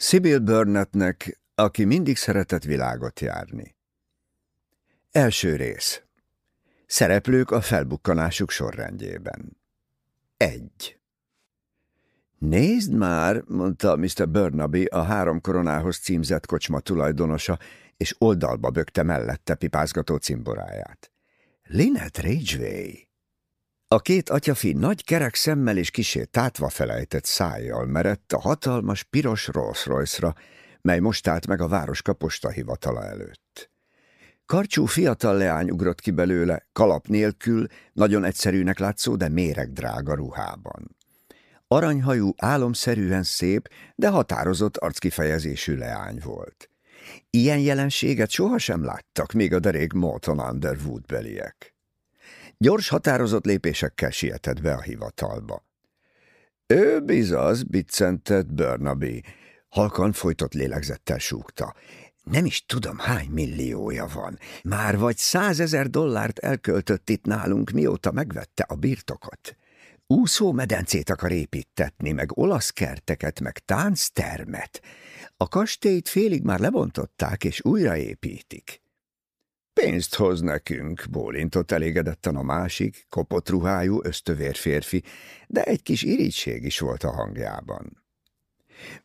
Sibyl Burnettnek, aki mindig szeretett világot járni. Első rész. Szereplők a felbukkanásuk sorrendjében. Egy. Nézd már, mondta Mr. Burnaby a három koronához címzett kocsma tulajdonosa, és oldalba bökte mellette pipázgató cimboráját. Linet Ridgway. A két atyafi nagy kerek szemmel és kisé tátva felejtett szájjal merett a hatalmas piros Rolls Royce-ra, mely most állt meg a városka postahivatala előtt. Karcsú fiatal leány ugrott ki belőle, kalap nélkül, nagyon egyszerűnek látszó, de méreg drága ruhában. Aranyhajú, álomszerűen szép, de határozott arckifejezésű leány volt. Ilyen jelenséget sohasem láttak még a derék Morton Underwood beliek. Gyors, határozott lépésekkel sietett be a hivatalba. Ő bizaz, biccentett Burnaby. Halkan folytott lélegzettel súgta. Nem is tudom, hány milliója van. Már vagy százezer dollárt elköltött itt nálunk, mióta megvette a birtokot. Úszómedencét akar építetni, meg olasz kerteket, meg tánctermet. A kastélyt félig már lebontották, és újraépítik. Pénzt hoz nekünk, bólintott elégedetten a másik, kopott ruhájú, ösztövér férfi, de egy kis irigység is volt a hangjában.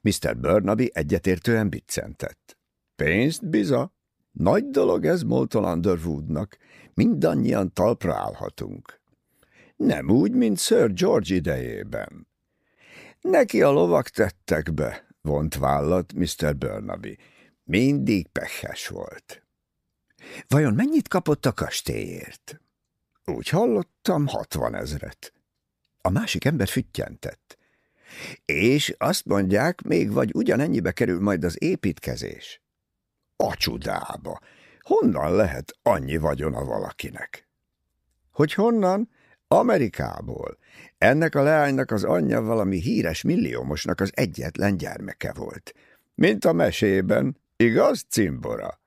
Mr. Burnaby egyetértően biccentett. Pénzt biza? Nagy dolog ez Molton Underwoodnak, mindannyian talpra állhatunk. Nem úgy, mint Sir George idejében. Neki a lovak tettek be, vont vállat Mr. Burnaby. Mindig pehes volt. Vajon mennyit kapott a kastélyért? Úgy hallottam, hatvan ezret. A másik ember füttyentett. És azt mondják, még vagy ugyanennyibe kerül majd az építkezés. A csudába! Honnan lehet annyi vagyona valakinek? Hogy honnan? Amerikából. Ennek a leánynak az anyja valami híres milliómosnak az egyetlen gyermeke volt. Mint a mesében, igaz, cimbora?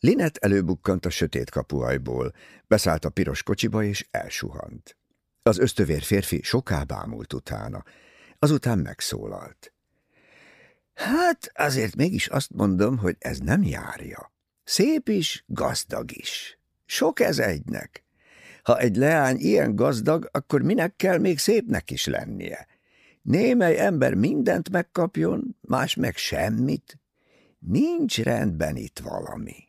Linet előbukkant a sötét kapuajból, beszállt a piros kocsiba és elsuhant. Az ösztövér férfi soká bámult utána, azután megszólalt. Hát azért mégis azt mondom, hogy ez nem járja. Szép is, gazdag is. Sok ez egynek. Ha egy leány ilyen gazdag, akkor minek kell még szépnek is lennie? Némely ember mindent megkapjon, más meg semmit. Nincs rendben itt valami.